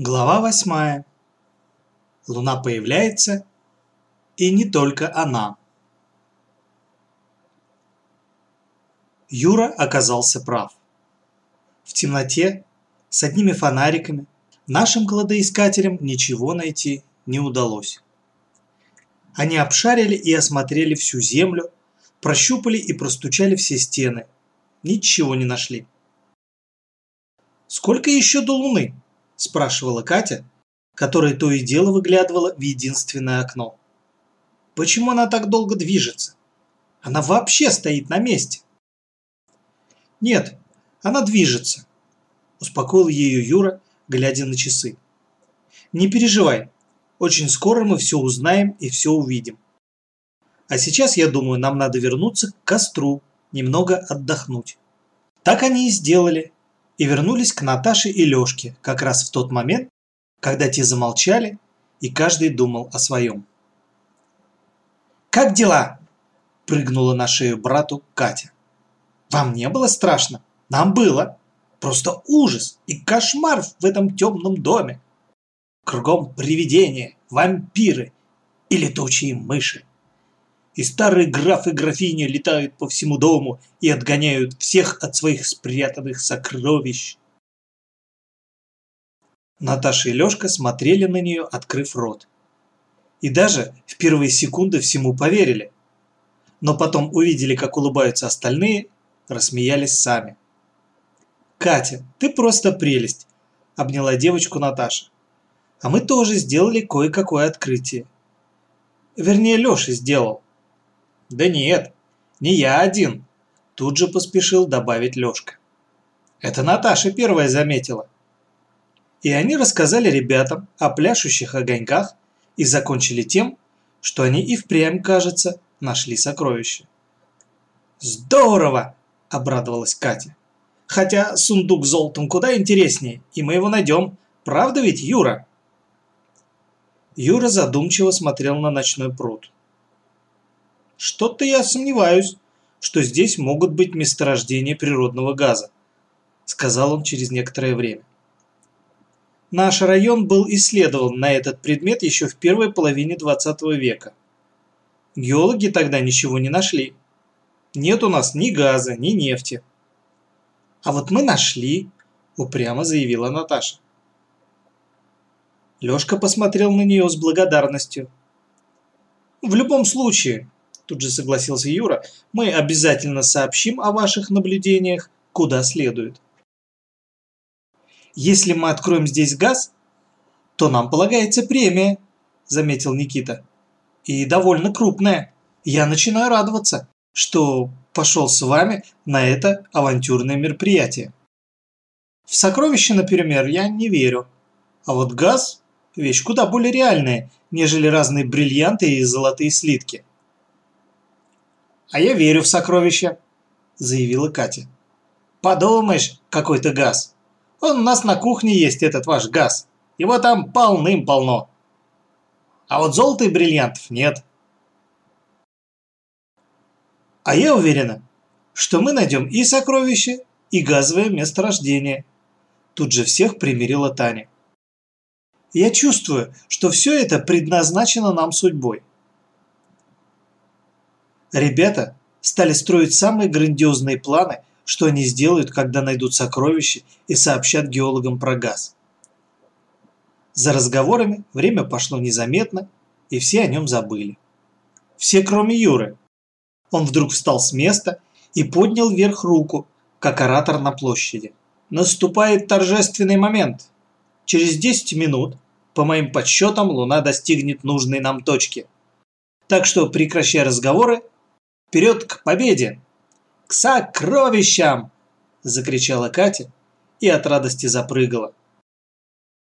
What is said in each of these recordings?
Глава восьмая. Луна появляется, и не только она. Юра оказался прав. В темноте, с одними фонариками, нашим кладоискателям ничего найти не удалось. Они обшарили и осмотрели всю землю, прощупали и простучали все стены. Ничего не нашли. «Сколько еще до Луны?» – спрашивала Катя, которая то и дело выглядывала в единственное окно. «Почему она так долго движется? Она вообще стоит на месте!» «Нет, она движется», – успокоил ее Юра, глядя на часы. «Не переживай, очень скоро мы все узнаем и все увидим. А сейчас, я думаю, нам надо вернуться к костру, немного отдохнуть». Так они и сделали, и вернулись к Наташе и Лёшке как раз в тот момент, когда те замолчали, и каждый думал о своем. «Как дела?» – прыгнула на шею брату Катя. «Вам не было страшно? Нам было. Просто ужас и кошмар в этом темном доме. Кругом привидения, вампиры и летучие мыши и старые граф и графиня летают по всему дому и отгоняют всех от своих спрятанных сокровищ. Наташа и Лёшка смотрели на нее, открыв рот. И даже в первые секунды всему поверили. Но потом увидели, как улыбаются остальные, рассмеялись сами. «Катя, ты просто прелесть!» – обняла девочку Наташа. «А мы тоже сделали кое-какое открытие. Вернее, Лёша сделал. «Да нет, не я один», – тут же поспешил добавить Лёшка. «Это Наташа первая заметила». И они рассказали ребятам о пляшущих огоньках и закончили тем, что они и впрямь, кажется, нашли сокровище. «Здорово!» – обрадовалась Катя. «Хотя сундук с золотом куда интереснее, и мы его найдем. Правда ведь, Юра?» Юра задумчиво смотрел на ночной пруд. Что-то я сомневаюсь, что здесь могут быть месторождения природного газа, сказал он через некоторое время. Наш район был исследован на этот предмет еще в первой половине 20 века. Геологи тогда ничего не нашли. Нет у нас ни газа, ни нефти. А вот мы нашли, упрямо заявила Наташа. Лёшка посмотрел на нее с благодарностью. В любом случае, тут же согласился Юра, мы обязательно сообщим о ваших наблюдениях куда следует. Если мы откроем здесь газ, то нам полагается премия, заметил Никита. И довольно крупная. Я начинаю радоваться, что пошел с вами на это авантюрное мероприятие. В сокровища, например, я не верю. А вот газ – вещь куда более реальная, нежели разные бриллианты и золотые слитки. «А я верю в сокровища», – заявила Катя. «Подумаешь, какой то газ. Он у нас на кухне есть, этот ваш газ. Его там полным-полно. А вот золота и бриллиантов нет». «А я уверена, что мы найдем и сокровище, и газовое месторождение». Тут же всех примирила Таня. «Я чувствую, что все это предназначено нам судьбой. Ребята стали строить самые грандиозные планы, что они сделают, когда найдут сокровища и сообщат геологам про газ. За разговорами время пошло незаметно, и все о нем забыли. Все, кроме Юры. Он вдруг встал с места и поднял вверх руку, как оратор на площади. Наступает торжественный момент. Через 10 минут, по моим подсчетам, Луна достигнет нужной нам точки. Так что прекращай разговоры Вперед к победе! К сокровищам!» – закричала Катя и от радости запрыгала.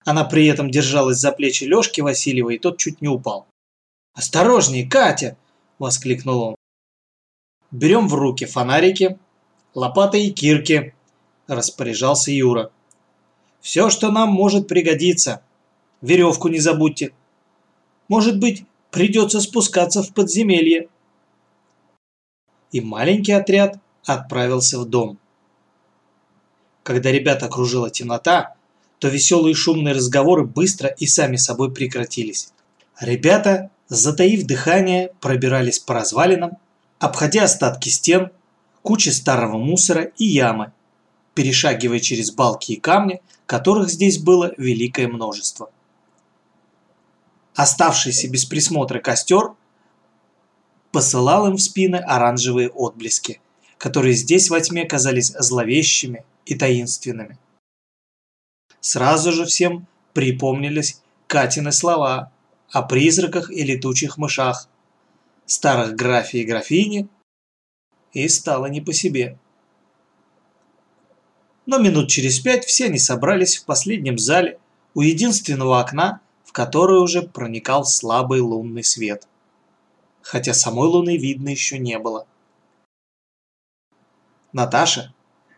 Она при этом держалась за плечи Лёшки Васильева, и тот чуть не упал. «Осторожней, Катя!» – воскликнул он. «Берем в руки фонарики, лопаты и кирки», – распоряжался Юра. «Все, что нам может пригодиться. Веревку не забудьте. Может быть, придется спускаться в подземелье и маленький отряд отправился в дом. Когда ребят окружила темнота, то веселые шумные разговоры быстро и сами собой прекратились. Ребята, затаив дыхание, пробирались по развалинам, обходя остатки стен, кучи старого мусора и ямы, перешагивая через балки и камни, которых здесь было великое множество. Оставшийся без присмотра костер посылал им в спины оранжевые отблески, которые здесь во тьме казались зловещими и таинственными. Сразу же всем припомнились Катины слова о призраках и летучих мышах, старых графе и графине, и стало не по себе. Но минут через пять все они собрались в последнем зале у единственного окна, в которое уже проникал слабый лунный свет. Хотя самой луны видно еще не было. Наташа,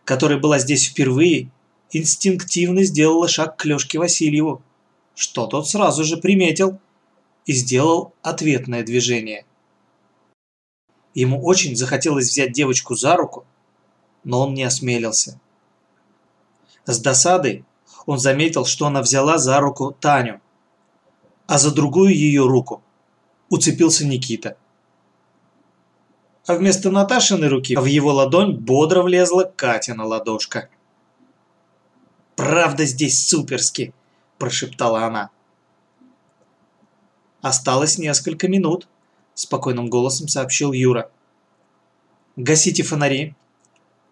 которая была здесь впервые, инстинктивно сделала шаг к Лёшке Васильеву, что тот сразу же приметил и сделал ответное движение. Ему очень захотелось взять девочку за руку, но он не осмелился. С досадой он заметил, что она взяла за руку Таню, а за другую ее руку уцепился Никита. А вместо Наташиной руки в его ладонь бодро влезла Катина ладошка. «Правда здесь суперски!» – прошептала она. «Осталось несколько минут», – спокойным голосом сообщил Юра. «Гасите фонари.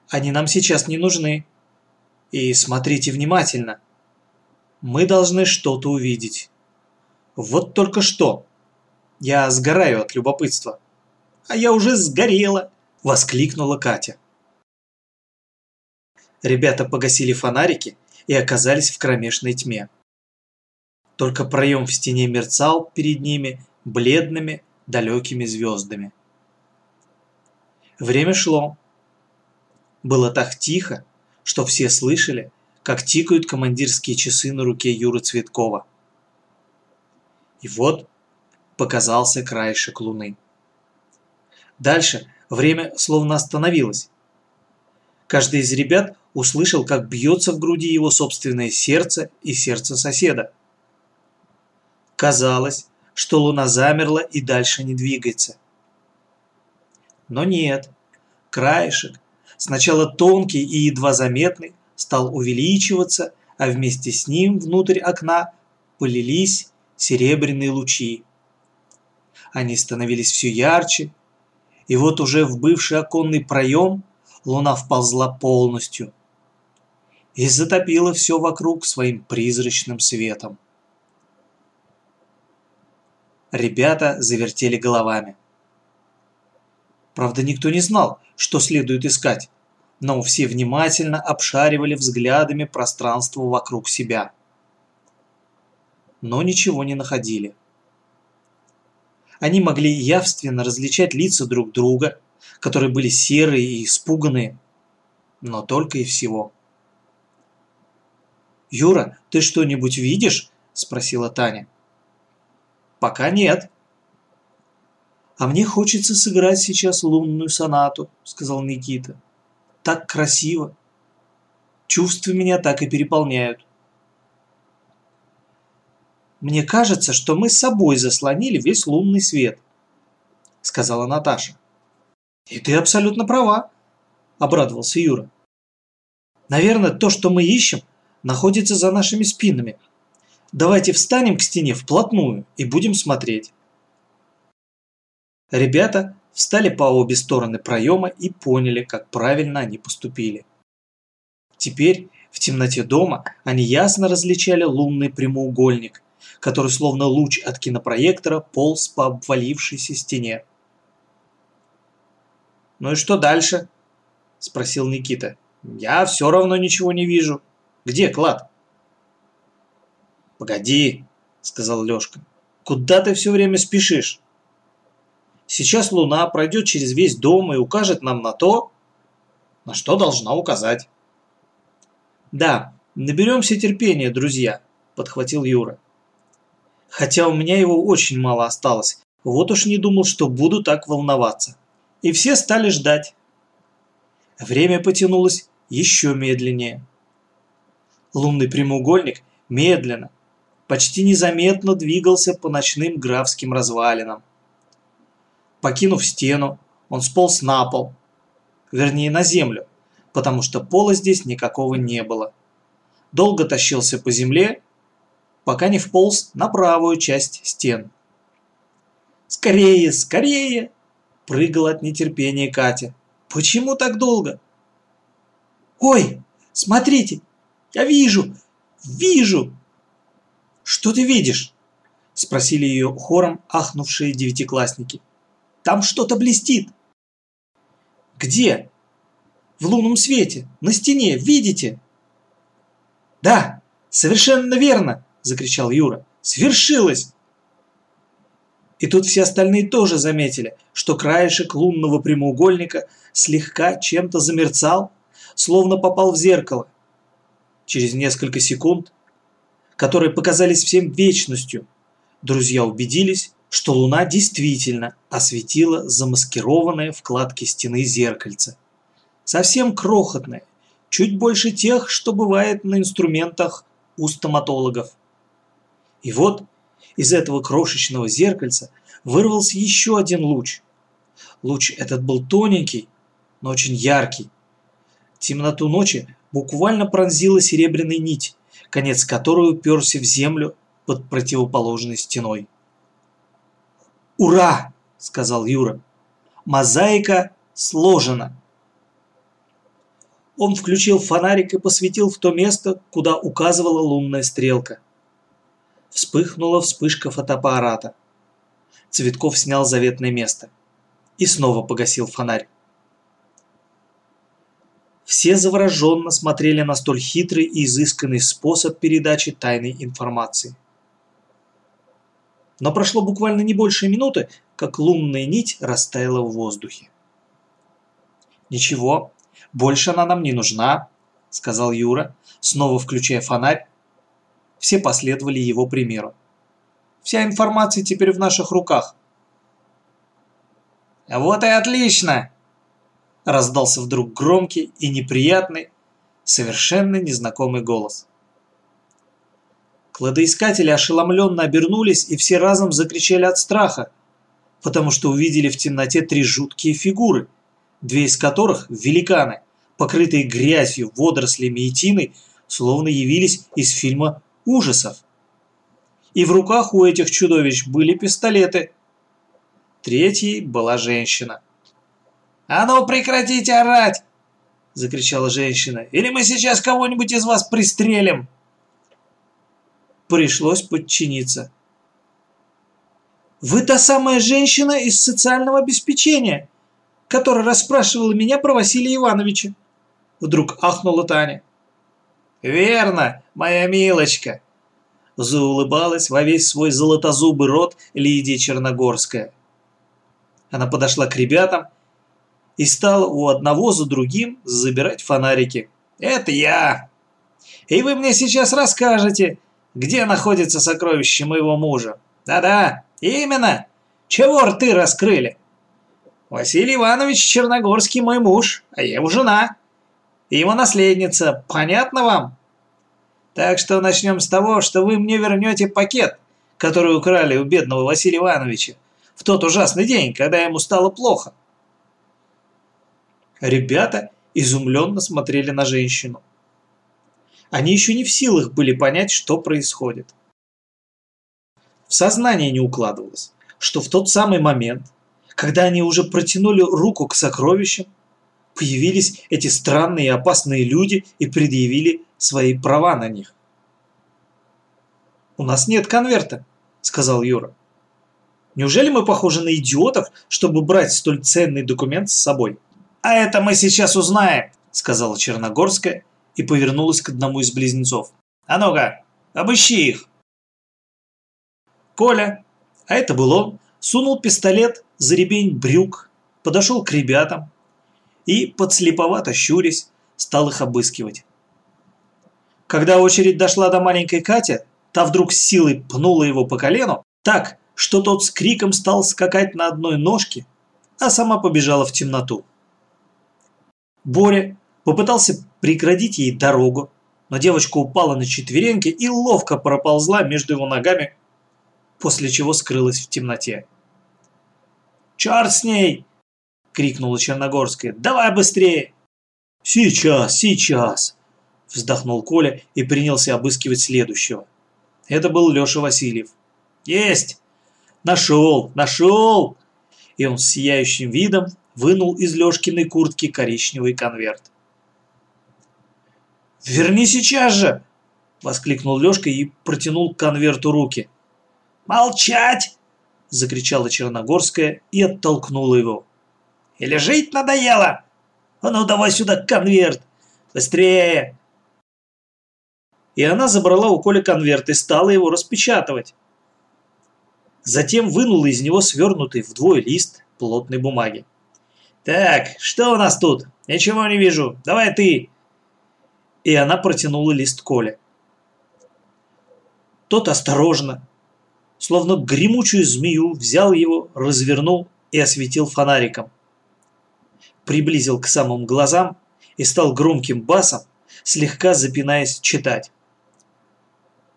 Они нам сейчас не нужны. И смотрите внимательно. Мы должны что-то увидеть. Вот только что. Я сгораю от любопытства». «А я уже сгорела!» – воскликнула Катя. Ребята погасили фонарики и оказались в кромешной тьме. Только проем в стене мерцал перед ними бледными далекими звездами. Время шло. Было так тихо, что все слышали, как тикают командирские часы на руке Юры Цветкова. И вот показался краешек луны. Дальше время словно остановилось. Каждый из ребят услышал, как бьется в груди его собственное сердце и сердце соседа. Казалось, что луна замерла и дальше не двигается. Но нет, краешек, сначала тонкий и едва заметный, стал увеличиваться, а вместе с ним внутрь окна полились серебряные лучи. Они становились все ярче, и вот уже в бывший оконный проем луна вползла полностью и затопила все вокруг своим призрачным светом. Ребята завертели головами. Правда, никто не знал, что следует искать, но все внимательно обшаривали взглядами пространство вокруг себя. Но ничего не находили. Они могли явственно различать лица друг друга, которые были серые и испуганные, но только и всего. «Юра, ты что-нибудь видишь?» – спросила Таня. «Пока нет». «А мне хочется сыграть сейчас лунную сонату», – сказал Никита. «Так красиво. Чувства меня так и переполняют». «Мне кажется, что мы с собой заслонили весь лунный свет», – сказала Наташа. «И ты абсолютно права», – обрадовался Юра. «Наверное, то, что мы ищем, находится за нашими спинами. Давайте встанем к стене вплотную и будем смотреть». Ребята встали по обе стороны проема и поняли, как правильно они поступили. Теперь в темноте дома они ясно различали лунный прямоугольник, который словно луч от кинопроектора полз по обвалившейся стене. «Ну и что дальше?» – спросил Никита. «Я все равно ничего не вижу. Где клад?» «Погоди», – сказал Лешка. «Куда ты все время спешишь? Сейчас луна пройдет через весь дом и укажет нам на то, на что должна указать». «Да, наберемся терпения, друзья», – подхватил Юра хотя у меня его очень мало осталось. Вот уж не думал, что буду так волноваться. И все стали ждать. Время потянулось еще медленнее. Лунный прямоугольник медленно, почти незаметно двигался по ночным графским развалинам. Покинув стену, он сполз на пол, вернее на землю, потому что пола здесь никакого не было. Долго тащился по земле, пока не вполз на правую часть стен. «Скорее, скорее!» – прыгала от нетерпения Катя. «Почему так долго?» «Ой, смотрите, я вижу, вижу!» «Что ты видишь?» – спросили ее хором ахнувшие девятиклассники. «Там что-то блестит!» «Где?» «В лунном свете, на стене, видите?» «Да, совершенно верно!» – закричал Юра. «Свершилось!» И тут все остальные тоже заметили, что краешек лунного прямоугольника слегка чем-то замерцал, словно попал в зеркало. Через несколько секунд, которые показались всем вечностью, друзья убедились, что луна действительно осветила замаскированные вкладки стены зеркальца. Совсем крохотное, чуть больше тех, что бывает на инструментах у стоматологов. И вот из этого крошечного зеркальца вырвался еще один луч. Луч этот был тоненький, но очень яркий. Темноту ночи буквально пронзила серебряная нить, конец которой уперся в землю под противоположной стеной. «Ура!» – сказал Юра. «Мозаика сложена!» Он включил фонарик и посветил в то место, куда указывала лунная стрелка. Вспыхнула вспышка фотоаппарата. Цветков снял заветное место. И снова погасил фонарь. Все завороженно смотрели на столь хитрый и изысканный способ передачи тайной информации. Но прошло буквально не больше минуты, как лунная нить растаяла в воздухе. «Ничего, больше она нам не нужна», — сказал Юра, снова включая фонарь все последовали его примеру. Вся информация теперь в наших руках. «Вот и отлично!» Раздался вдруг громкий и неприятный, совершенно незнакомый голос. Кладоискатели ошеломленно обернулись и все разом закричали от страха, потому что увидели в темноте три жуткие фигуры, две из которых – великаны, покрытые грязью, водорослями и тиной, словно явились из фильма ужасов. И в руках у этих чудовищ были пистолеты. Третьей была женщина. «А ну прекратите орать!» – закричала женщина. «Или мы сейчас кого-нибудь из вас пристрелим!» Пришлось подчиниться. «Вы та самая женщина из социального обеспечения, которая расспрашивала меня про Василия Ивановича!» Вдруг ахнула Таня. «Верно, моя милочка!» Заулыбалась во весь свой золотозубый рот Лидия Черногорская. Она подошла к ребятам и стала у одного за другим забирать фонарики. «Это я! И вы мне сейчас расскажете, где находится сокровище моего мужа. Да-да, именно! Чего рты раскрыли? Василий Иванович Черногорский мой муж, а я его жена и его наследница. Понятно вам? Так что начнем с того, что вы мне вернете пакет, который украли у бедного Василия Ивановича в тот ужасный день, когда ему стало плохо. Ребята изумленно смотрели на женщину. Они еще не в силах были понять, что происходит. В сознание не укладывалось, что в тот самый момент, когда они уже протянули руку к сокровищам, появились эти странные и опасные люди и предъявили свои права на них. «У нас нет конверта», — сказал Юра. «Неужели мы похожи на идиотов, чтобы брать столь ценный документ с собой?» «А это мы сейчас узнаем», — сказала Черногорская и повернулась к одному из близнецов. «А ну-ка, обыщи их!» Коля, а это был он, сунул пистолет за ремень брюк, подошел к ребятам, и, подслеповато щурясь, стал их обыскивать. Когда очередь дошла до маленькой Кати, та вдруг с силой пнула его по колену, так, что тот с криком стал скакать на одной ножке, а сама побежала в темноту. Боря попытался преградить ей дорогу, но девочка упала на четвереньки и ловко проползла между его ногами, после чего скрылась в темноте. «Черт с ней!» – крикнула Черногорская. «Давай быстрее!» «Сейчас, сейчас!» – вздохнул Коля и принялся обыскивать следующего. Это был Леша Васильев. «Есть! Нашел! Нашел!» И он с сияющим видом вынул из Лешкиной куртки коричневый конверт. «Верни сейчас же!» – воскликнул Лешка и протянул к конверту руки. «Молчать!» – закричала Черногорская и оттолкнула его. «Или жить надоело? А ну давай сюда конверт! Быстрее!» И она забрала у Коли конверт и стала его распечатывать. Затем вынула из него свернутый вдвое лист плотной бумаги. «Так, что у нас тут? Ничего не вижу. Давай ты!» И она протянула лист Коле. Тот осторожно, словно гремучую змею, взял его, развернул и осветил фонариком. Приблизил к самым глазам и стал громким басом, слегка запинаясь, читать.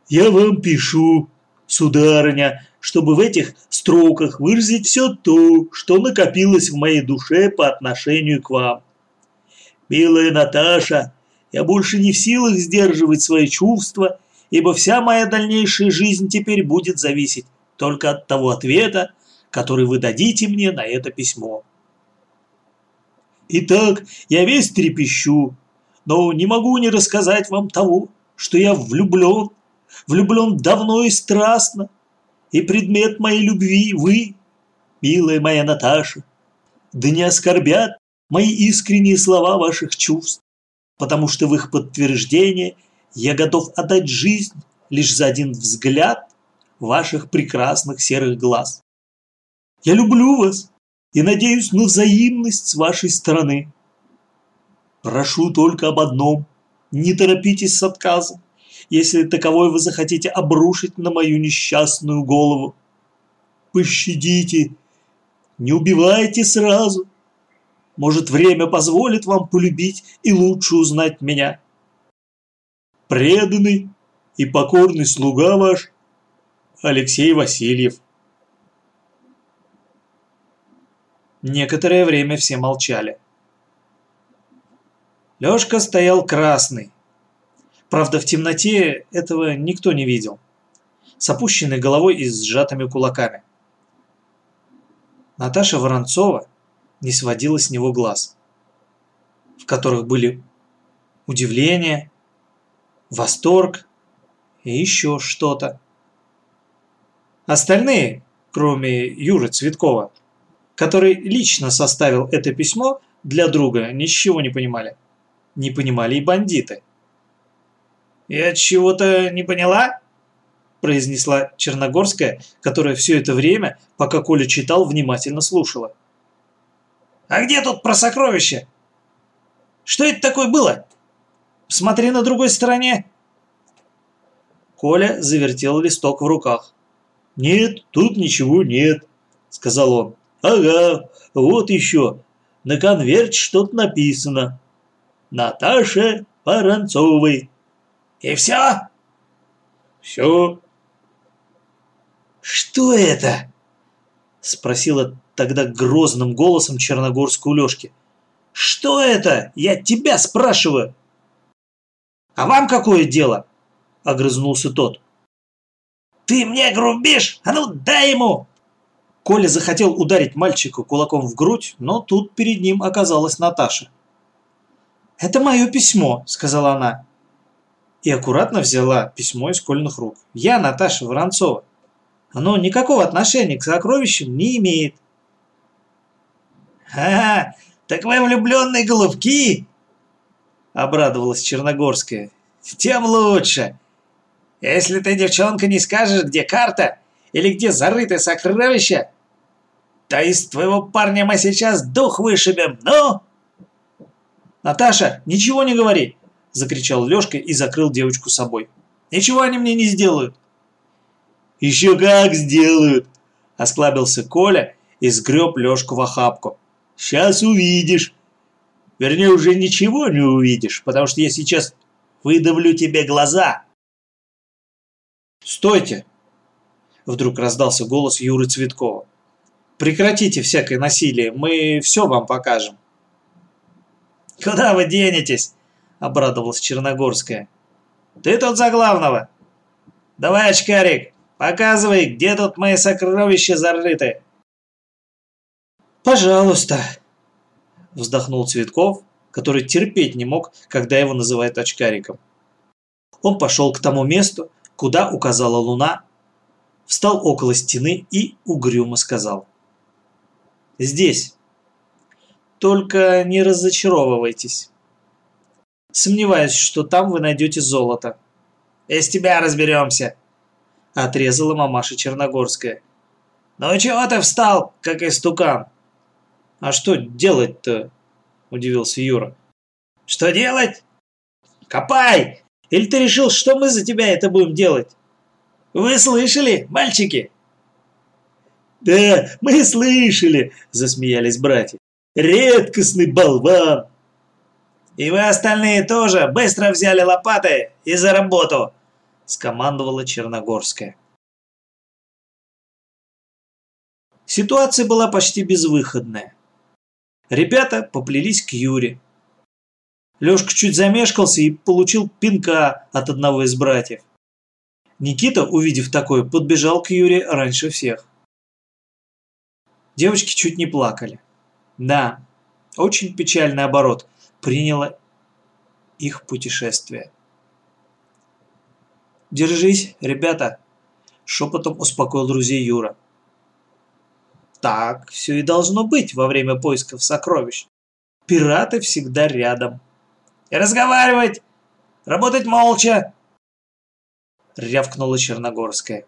«Я вам пишу, сударыня, чтобы в этих строках выразить все то, что накопилось в моей душе по отношению к вам. Милая Наташа, я больше не в силах сдерживать свои чувства, ибо вся моя дальнейшая жизнь теперь будет зависеть только от того ответа, который вы дадите мне на это письмо. Итак, я весь трепещу, но не могу не рассказать вам того, что я влюблен, влюблен давно и страстно, и предмет моей любви вы, милая моя Наташа. Да не оскорбят мои искренние слова ваших чувств, потому что в их подтверждение я готов отдать жизнь лишь за один взгляд ваших прекрасных серых глаз. Я люблю вас и надеюсь на взаимность с вашей стороны. Прошу только об одном – не торопитесь с отказом если таковой вы захотите обрушить на мою несчастную голову. Пощадите, не убивайте сразу. Может, время позволит вам полюбить и лучше узнать меня. Преданный и покорный слуга ваш Алексей Васильев. Некоторое время все молчали. Лёшка стоял красный, Правда, в темноте этого никто не видел. С опущенной головой и сжатыми кулаками. Наташа Воронцова не сводила с него глаз, в которых были удивление, восторг и еще что-то. Остальные, кроме Юры Цветкова, который лично составил это письмо для друга, ничего не понимали. Не понимали и бандиты. «Я чего-то не поняла?» произнесла Черногорская, которая все это время, пока Коля читал, внимательно слушала. «А где тут про сокровища? Что это такое было? Смотри на другой стороне!» Коля завертел листок в руках. «Нет, тут ничего нет», — сказал он. «Ага, вот еще. На конверте что-то написано. Наташа Воронцовой». И все? Все. Что это? Спросила тогда грозным голосом черногорскую Лешки. Что это? Я тебя спрашиваю. А вам какое дело? Огрызнулся тот. Ты мне грубишь? А ну дай ему! Коля захотел ударить мальчика кулаком в грудь, но тут перед ним оказалась Наташа. «Это мое письмо», — сказала она и аккуратно взяла письмо из Кольных рук. «Я Наташа Воронцова. Оно никакого отношения к сокровищам не имеет». «Ха, так вы влюбленные голубки!» Обрадовалась Черногорская. «Тем лучше. Если ты, девчонка, не скажешь, где карта или где зарыто сокровище, то из твоего парня мы сейчас дух вышибем, ну!» «Наташа, ничего не говори!» – закричал Лёшка и закрыл девочку собой. «Ничего они мне не сделают!» «Еще как сделают!» – осклабился Коля и сгреб Лёшку в охапку. «Сейчас увидишь!» Вернее, уже ничего не увидишь, потому что я сейчас выдавлю тебе глаза!» «Стойте!» Вдруг раздался голос Юры Цветкова. «Прекратите всякое насилие, мы все вам покажем». «Куда вы денетесь?» – обрадовалась Черногорская. «Ты тут за главного. Давай, очкарик, показывай, где тут мои сокровища зарыты». «Пожалуйста», – вздохнул Цветков, который терпеть не мог, когда его называют очкариком. Он пошел к тому месту, куда указала луна, встал около стены и угрюмо сказал. «Здесь. Только не разочаровывайтесь. Сомневаюсь, что там вы найдете золото». «Из тебя разберемся», – отрезала мамаша Черногорская. «Ну чего ты встал, как истукан?» «А что делать-то?» – удивился Юра. «Что делать? Копай! Или ты решил, что мы за тебя это будем делать? Вы слышали, мальчики?» «Да, мы слышали!» – засмеялись братья. «Редкостный болван!» «И вы остальные тоже быстро взяли лопаты и за работу!» – скомандовала Черногорская. Ситуация была почти безвыходная. Ребята поплелись к Юре. Лёшка чуть замешкался и получил пинка от одного из братьев. Никита, увидев такое, подбежал к Юре раньше всех. Девочки чуть не плакали. Да, очень печальный оборот приняло их путешествие. «Держись, ребята!» – шепотом успокоил друзей Юра. Так все и должно быть во время поисков сокровищ. Пираты всегда рядом. «И разговаривать! Работать молча!» – рявкнула Черногорская.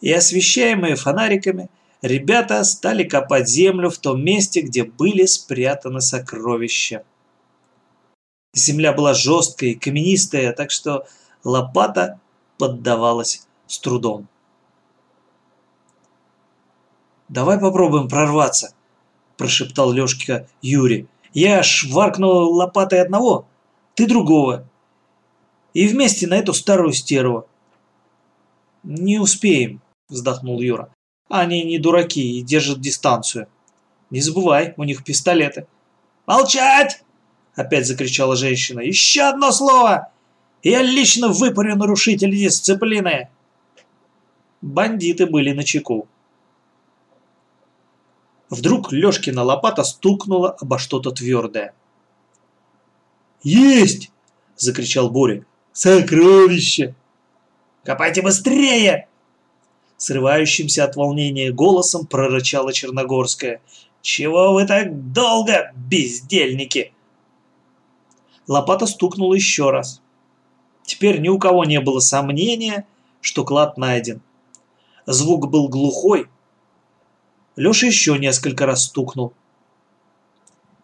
И освещаемые фонариками, ребята стали копать землю в том месте, где были спрятаны сокровища. Земля была жесткая и каменистая, так что лопата поддавалась с трудом. «Давай попробуем прорваться», – прошептал Лёшка Юре. «Я шваркну лопатой одного, ты другого, и вместе на эту старую стерву». «Не успеем», – вздохнул Юра. «Они не дураки и держат дистанцию. Не забывай, у них пистолеты». «Молчать!» – опять закричала женщина. «Еще одно слово! Я лично выпарю нарушителей дисциплины!» Бандиты были на чеку. Вдруг Лёшкина лопата стукнула обо что-то твердое. «Есть!» – закричал Боря. «Сокровище!» «Копайте быстрее!» Срывающимся от волнения голосом прорычала Черногорская. «Чего вы так долго, бездельники?» Лопата стукнула еще раз. Теперь ни у кого не было сомнения, что клад найден. Звук был глухой, Леша еще несколько раз стукнул.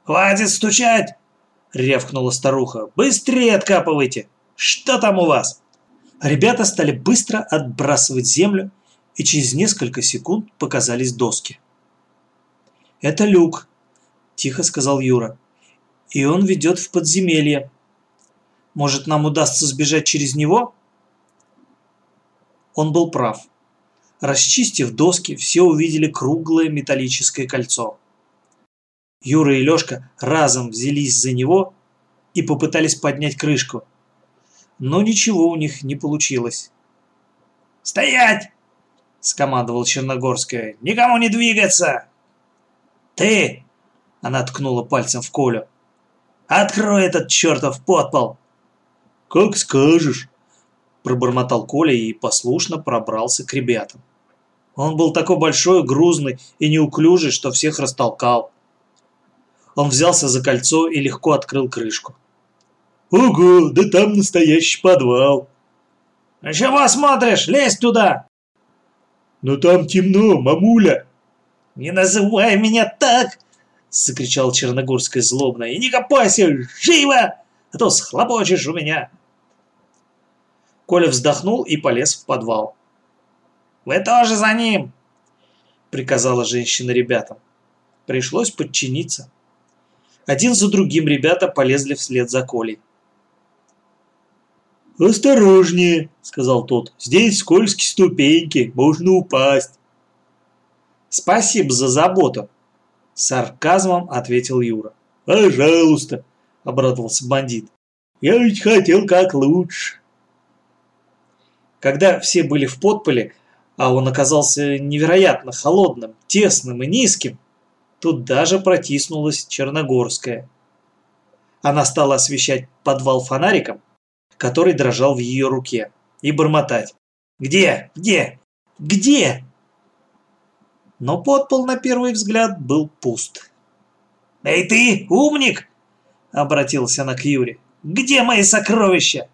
«Хватит стучать!» – рявкнула старуха. «Быстрее откапывайте! Что там у вас?» Ребята стали быстро отбрасывать землю, и через несколько секунд показались доски. «Это люк», – тихо сказал Юра. «И он ведет в подземелье. Может, нам удастся сбежать через него?» Он был прав. Расчистив доски, все увидели круглое металлическое кольцо. Юра и Лёшка разом взялись за него и попытались поднять крышку. Но ничего у них не получилось. «Стоять!» – скомандовал Черногорская. «Никому не двигаться!» «Ты!» – она ткнула пальцем в Колю. «Открой этот чертов подпол!» «Как скажешь!» – пробормотал Коля и послушно пробрался к ребятам. Он был такой большой, грузный и неуклюжий, что всех растолкал. Он взялся за кольцо и легко открыл крышку. «Ого, да там настоящий подвал!» «А чего смотришь? Лезь туда!» «Но там темно, мамуля!» «Не называй меня так!» – закричал Черногорская злобно. «И не копайся! Живо! А то схлопочешь у меня!» Коля вздохнул и полез в подвал. «Вы тоже за ним!» – приказала женщина ребятам. Пришлось подчиниться. Один за другим ребята полезли вслед за Колей. «Осторожнее», — сказал тот. «Здесь скользкие ступеньки, можно упасть». «Спасибо за заботу», — сарказмом ответил Юра. «Пожалуйста», — обрадовался бандит. «Я ведь хотел как лучше». Когда все были в подполе, а он оказался невероятно холодным, тесным и низким, тут даже протиснулась Черногорская. Она стала освещать подвал фонариком, который дрожал в ее руке, и бормотать. «Где? Где? Где?» Но подпол на первый взгляд был пуст. «Эй ты, умник!» — обратился она к Юре. «Где мои сокровища?»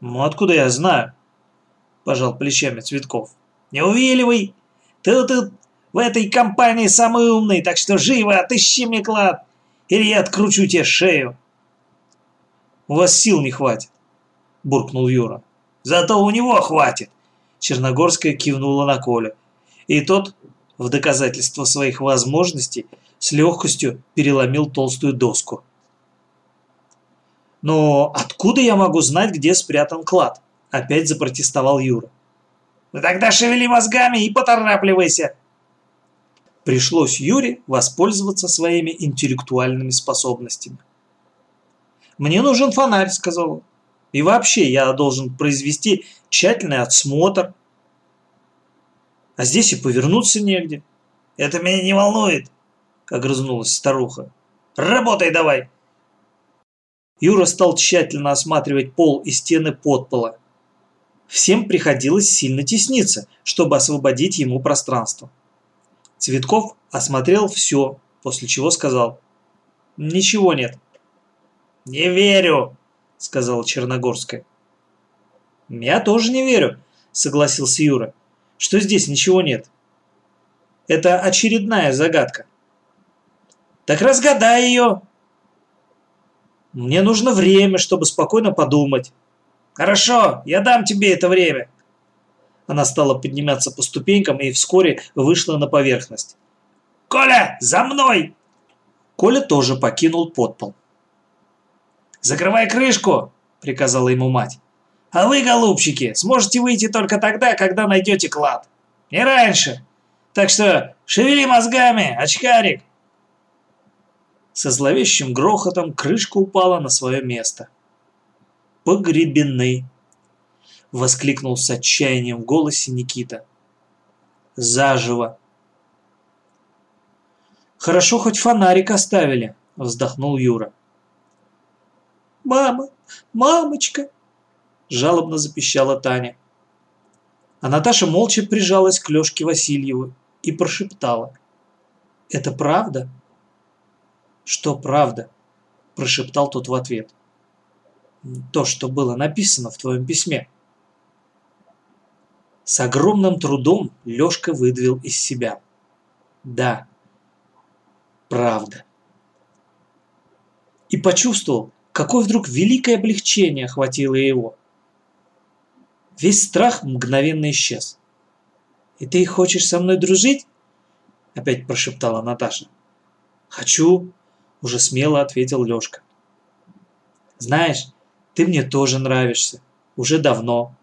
«Ну откуда я знаю?» — пожал плечами Цветков. «Не увиливай! Ты тут в этой компании самый умный, так что живо отыщи мне клад, или я откручу тебе шею!» «У вас сил не хватит!» — буркнул Юра. «Зато у него хватит!» Черногорская кивнула на Колю. И тот, в доказательство своих возможностей, с легкостью переломил толстую доску. «Но откуда я могу знать, где спрятан клад?» – опять запротестовал Юра. «Ну тогда шевели мозгами и поторапливайся!» Пришлось Юре воспользоваться своими интеллектуальными способностями. «Мне нужен фонарь», – сказал он. «И вообще я должен произвести тщательный отсмотр. А здесь и повернуться негде». «Это меня не волнует», – огрызнулась старуха. «Работай давай!» Юра стал тщательно осматривать пол и стены подпола. Всем приходилось сильно тесниться, чтобы освободить ему пространство. Цветков осмотрел все, после чего сказал «Ничего нет». «Не верю», — сказала Черногорская. «Я тоже не верю», — согласился Юра, — «что здесь ничего нет. Это очередная загадка». «Так разгадай ее!» «Мне нужно время, чтобы спокойно подумать». «Хорошо, я дам тебе это время». Она стала подниматься по ступенькам и вскоре вышла на поверхность. «Коля, за мной!» Коля тоже покинул подпол. «Закрывай крышку!» – приказала ему мать. «А вы, голубчики, сможете выйти только тогда, когда найдете клад. Не раньше. Так что шевели мозгами, очкарик!» Со зловещим грохотом крышка упала на свое место. «Погребены!» – воскликнул с отчаянием в голосе Никита. «Заживо!» «Хорошо, хоть фонарик оставили», – вздохнул Юра. «Мама! Мамочка!» – жалобно запищала Таня. А Наташа молча прижалась к Лёшке Васильеву и прошептала. «Это правда?» «Что правда?» – прошептал тот в ответ. «То, что было написано в твоем письме». С огромным трудом Лёшка выдавил из себя. «Да, правда». И почувствовал, какое вдруг великое облегчение охватило его. Весь страх мгновенно исчез. «И ты хочешь со мной дружить?» – опять прошептала Наташа. «Хочу», – уже смело ответил Лёшка. «Знаешь, ты мне тоже нравишься. Уже давно».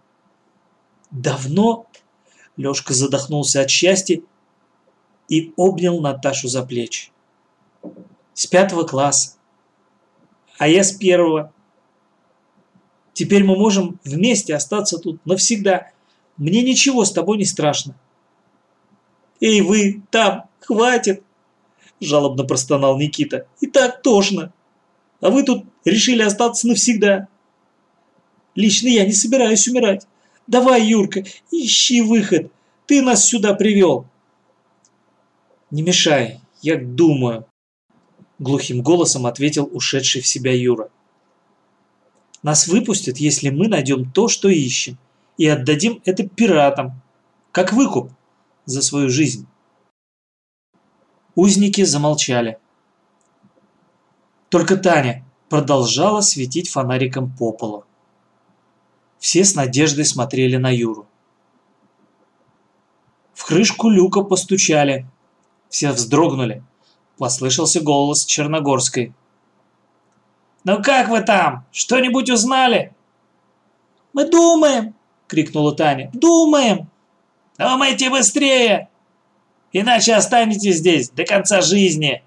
«Давно?» – Лёшка задохнулся от счастья и обнял Наташу за плечи. «С пятого класса. А я с первого. Теперь мы можем вместе остаться тут навсегда. Мне ничего с тобой не страшно». «Эй, вы, там, хватит!» жалобно простонал Никита. «И так тошно. А вы тут решили остаться навсегда. Лично я не собираюсь умирать. Давай, Юрка, ищи выход. Ты нас сюда привел». «Не мешай, я думаю», – глухим голосом ответил ушедший в себя Юра. «Нас выпустят, если мы найдем то, что ищем, и отдадим это пиратам, как выкуп за свою жизнь». Узники замолчали. Только Таня продолжала светить фонариком по полу. Все с надеждой смотрели на Юру. В крышку люка постучали. Все вздрогнули. Послышался голос Черногорской. «Ну как вы там? Что-нибудь узнали?» Мы думаем!» – крикнула Таня. «Думаем!» «Думайте быстрее! Иначе останетесь здесь до конца жизни!»